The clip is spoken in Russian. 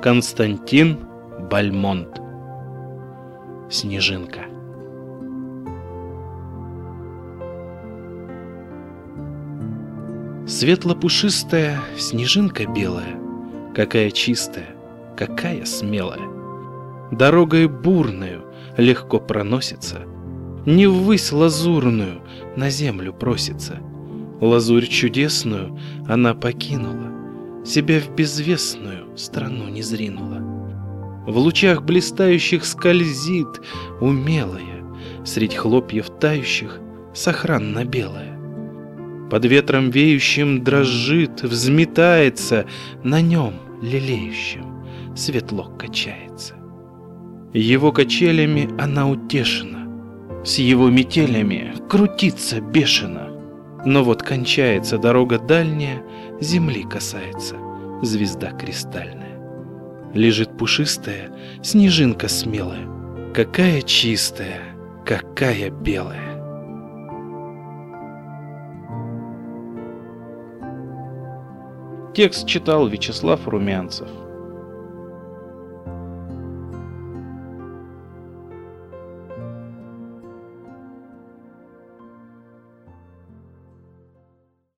Константин Бальмонт Снежинка Светло-пушистая снежинка белая, Какая чистая, какая смелая. Дорогой бурную легко проносится, Не ввысь лазурную на землю просится. Лазурь чудесную она покинула, Себя в безвестную страну не зринула. В лучах блистающих скользит умелая, Средь хлопьев тающих сохранно белая. Под ветром веющим дрожит, взметается, На нем лелеющим светло качается. Его качелями она утешена, С его метелями крутится бешено. Но вот кончается дорога дальняя, Земли касается звезда кристальная. Лежит пушистая снежинка смелая, Какая чистая, какая белая. Текст читал Вячеслав Румянцев.